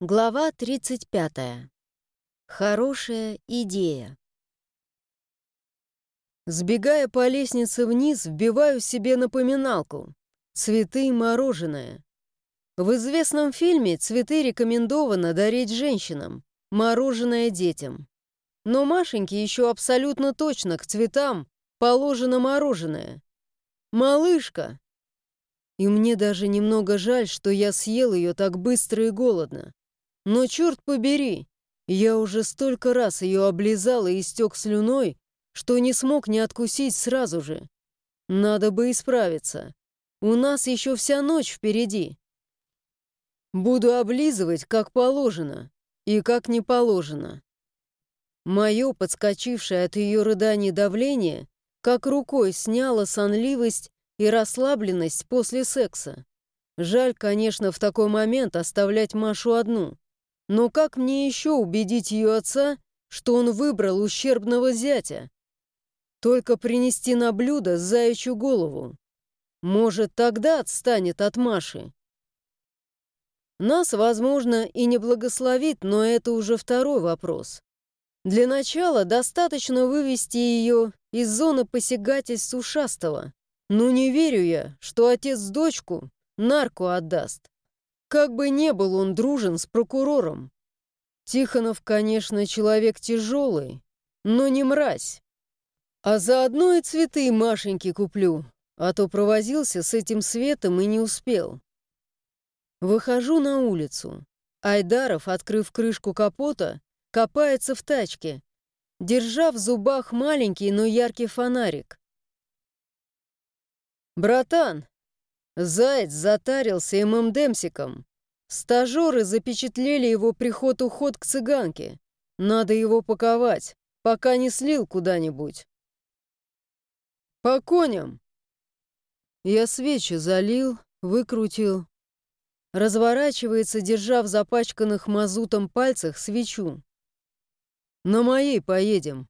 Глава 35. Хорошая идея. Сбегая по лестнице вниз, вбиваю себе напоминалку. Цветы и мороженое. В известном фильме цветы рекомендовано дарить женщинам, мороженое детям. Но Машеньке еще абсолютно точно к цветам положено мороженое. Малышка! И мне даже немного жаль, что я съел ее так быстро и голодно. Но черт побери, я уже столько раз ее облизал и истек слюной, что не смог не откусить сразу же. Надо бы исправиться. У нас еще вся ночь впереди. Буду облизывать, как положено, и как не положено. Мое подскочившее от ее рыданий давление как рукой сняло сонливость и расслабленность после секса. Жаль, конечно, в такой момент оставлять Машу одну. Но как мне еще убедить ее отца, что он выбрал ущербного зятя? Только принести на блюдо заячью голову. Может, тогда отстанет от Маши. Нас, возможно, и не благословит, но это уже второй вопрос. Для начала достаточно вывести ее из зоны посягательств ушастого. Но не верю я, что отец дочку нарку отдаст. Как бы не был он дружен с прокурором. Тихонов, конечно, человек тяжелый, но не мразь. А заодно и цветы Машеньке куплю, а то провозился с этим светом и не успел. Выхожу на улицу. Айдаров, открыв крышку капота, копается в тачке, держа в зубах маленький, но яркий фонарик. «Братан, Заяц затарился ММДемсиком. Стажеры запечатлели его приход-уход к цыганке. Надо его паковать, пока не слил куда-нибудь. По коням. Я свечи залил, выкрутил. Разворачивается, держа в запачканных мазутом пальцах свечу. На моей поедем.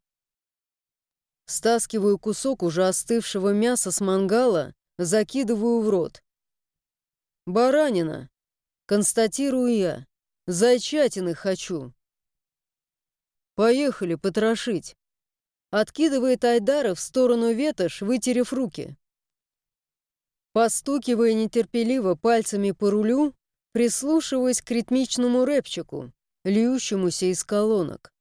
Стаскиваю кусок уже остывшего мяса с мангала закидываю в рот. «Баранина!» Констатирую я. «Зайчатины хочу!» «Поехали потрошить!» Откидывает Айдара в сторону ветошь, вытерев руки. Постукивая нетерпеливо пальцами по рулю, прислушиваясь к ритмичному рэпчику, льющемуся из колонок.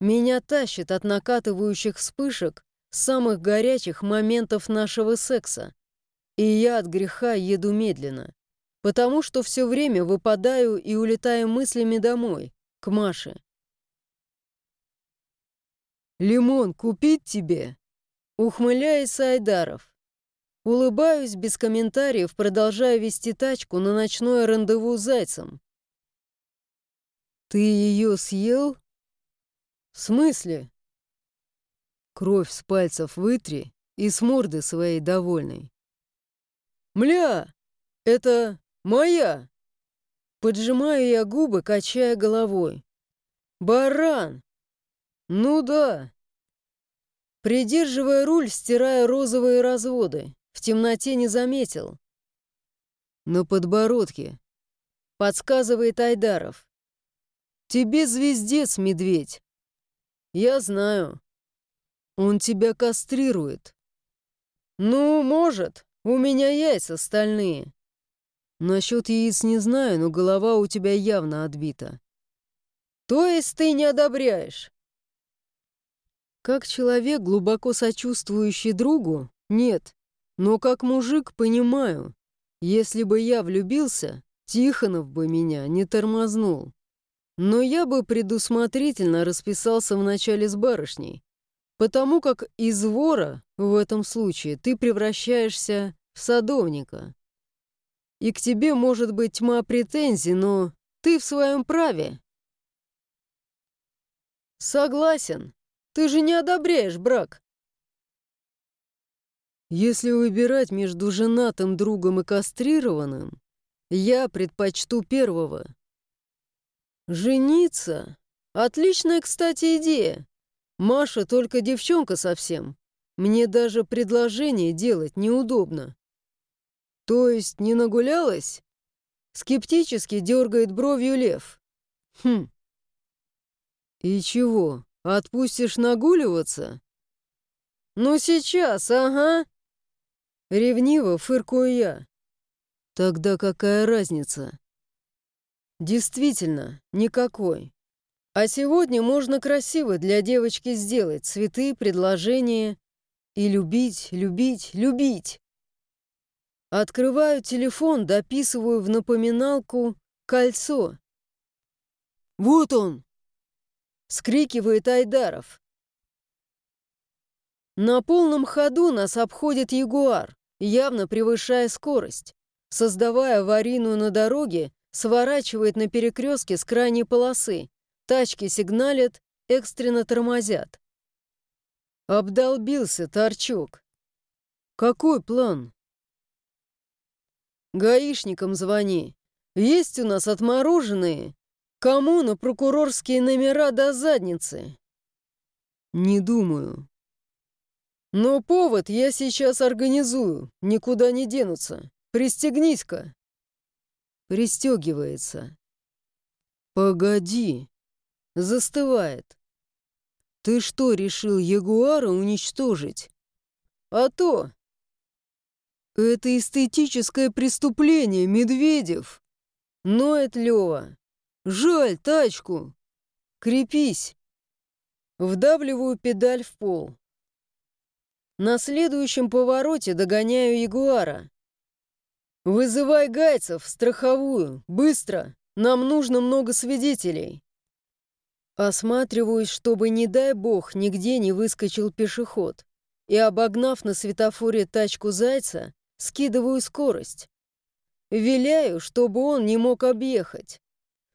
Меня тащит от накатывающих вспышек самых горячих моментов нашего секса. И я от греха еду медленно, потому что все время выпадаю и улетаю мыслями домой, к Маше. «Лимон купить тебе?» Ухмыляется Айдаров. Улыбаюсь без комментариев, продолжая вести тачку на ночное рандеву с зайцем. «Ты ее съел?» «В смысле?» Кровь с пальцев вытри и с морды своей довольной. «Мля! Это моя!» Поджимаю я губы, качая головой. «Баран! Ну да!» Придерживая руль, стирая розовые разводы, в темноте не заметил. «На подбородке», — подсказывает Айдаров. «Тебе звездец, медведь!» «Я знаю. Он тебя кастрирует». «Ну, может», у меня яйца стальные. Насчет яиц не знаю, но голова у тебя явно отбита. То есть ты не одобряешь? Как человек, глубоко сочувствующий другу, нет. Но как мужик понимаю, если бы я влюбился, Тихонов бы меня не тормознул. Но я бы предусмотрительно расписался вначале с барышней, потому как из вора в этом случае ты превращаешься в садовника. И к тебе может быть тьма претензий, но ты в своем праве. Согласен. Ты же не одобряешь брак. Если выбирать между женатым другом и кастрированным, я предпочту первого. Жениться? Отличная, кстати, идея. Маша только девчонка совсем. Мне даже предложение делать неудобно. То есть не нагулялась? Скептически дергает бровью лев. Хм. И чего, отпустишь нагуливаться? Ну сейчас, ага. Ревниво фыркую я. Тогда какая разница? Действительно, никакой. А сегодня можно красиво для девочки сделать цветы, предложения и любить, любить, любить. Открываю телефон, дописываю в напоминалку «Кольцо». «Вот он!» — скрикивает Айдаров. На полном ходу нас обходит Ягуар, явно превышая скорость. Создавая аварийную на дороге, сворачивает на перекрестке с крайней полосы. Тачки сигналят, экстренно тормозят. Обдолбился торчок. Какой план? Гаишникам звони. Есть у нас отмороженные. Кому на прокурорские номера до задницы? Не думаю. Но повод я сейчас организую. Никуда не денутся. Пристегнись-ка. Пристегивается. Погоди. Застывает. Ты что, решил Ягуара уничтожить? А то, «Это эстетическое преступление, Медведев!» Ноет Лёва. «Жаль тачку! Крепись!» Вдавливаю педаль в пол. На следующем повороте догоняю Ягуара. «Вызывай гайцев, страховую, быстро! Нам нужно много свидетелей!» Осматриваюсь, чтобы, не дай бог, нигде не выскочил пешеход, и, обогнав на светофоре тачку Зайца, скидываю скорость. Виляю, чтобы он не мог объехать.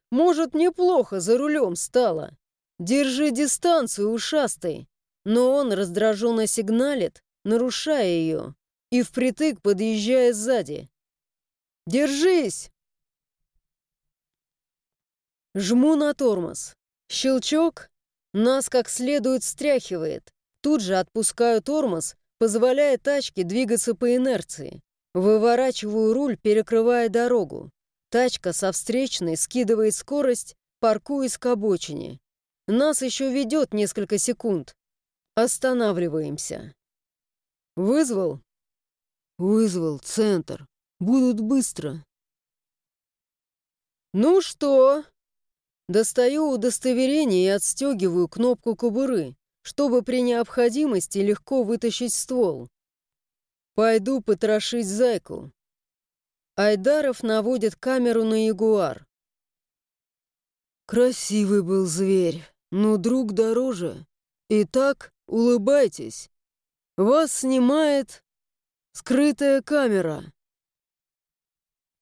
Может, мне плохо за рулем стало. Держи дистанцию, ушастый. Но он раздраженно сигналит, нарушая ее, и впритык подъезжая сзади. «Держись!» Жму на тормоз. Щелчок нас как следует стряхивает. Тут же отпускаю тормоз позволяя тачке двигаться по инерции. Выворачиваю руль, перекрывая дорогу. Тачка со встречной скидывает скорость, паркуясь к обочине. Нас еще ведет несколько секунд. Останавливаемся. «Вызвал?» «Вызвал, центр. Будут быстро». «Ну что?» Достаю удостоверение и отстегиваю кнопку кобуры чтобы при необходимости легко вытащить ствол. Пойду потрошить зайку. Айдаров наводит камеру на ягуар. Красивый был зверь, но друг дороже. Итак, улыбайтесь. Вас снимает скрытая камера.